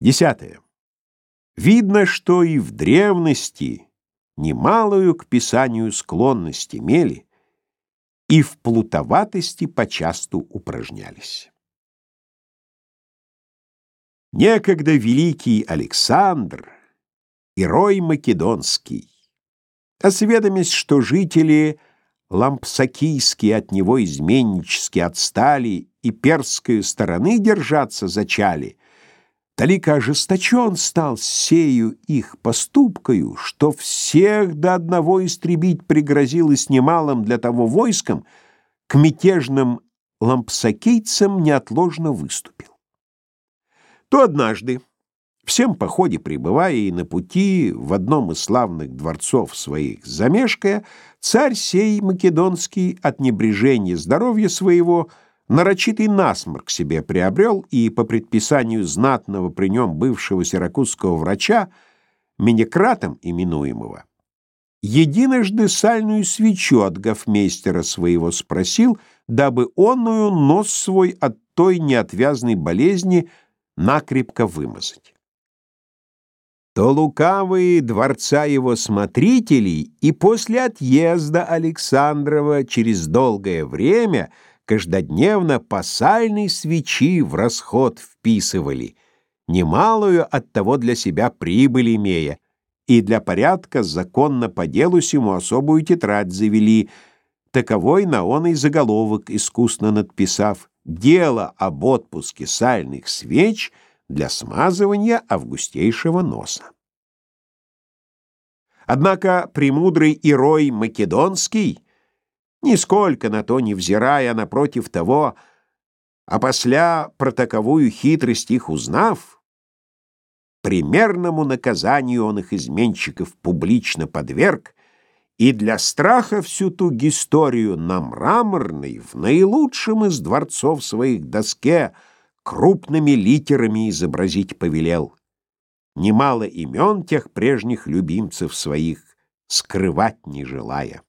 Десятое. Видно, что и в древности немалую к писанию склонность имели и в плутоватости почасту упражнялись. Некогда великий Александр, герой македонский, осведомясь, что жители лампсакийские от него изменнически отстали и перской стороны держаться зачали, Талика ожесточен стал сею их поступкою, что всех до одного истребить пригрозил и с немалым для того войском, к мятежным лампсакийцам неотложно выступил. То однажды, всем походе пребывая и на пути в одном из славных дворцов своих замешкая, царь сей македонский от небрежения здоровья своего — нарочитый насморк себе приобрел и по предписанию знатного при нем бывшего сиракузского врача, Менекратом именуемого, единожды сальную свечу от гофмейстера своего спросил, дабы онную нос свой от той неотвязной болезни накрепко вымазать. То лукавые дворца его смотрителей и после отъезда Александрова через долгое время — каждодневно по свечи в расход вписывали, немалую от того для себя прибыль имея, и для порядка законно по делу сему особую тетрадь завели, таковой на он и заголовок искусно надписав «Дело об отпуске сальных свеч для смазывания августейшего носа». Однако премудрый Ирой Македонский нисколько на то не взирая, напротив того, а после про таковую хитрость их узнав, примерному наказанию он их изменщиков публично подверг и для страха всю ту историю на мраморной, в наилучшем из дворцов своих доске, крупными литерами изобразить повелел. Немало имен тех прежних любимцев своих скрывать не желая.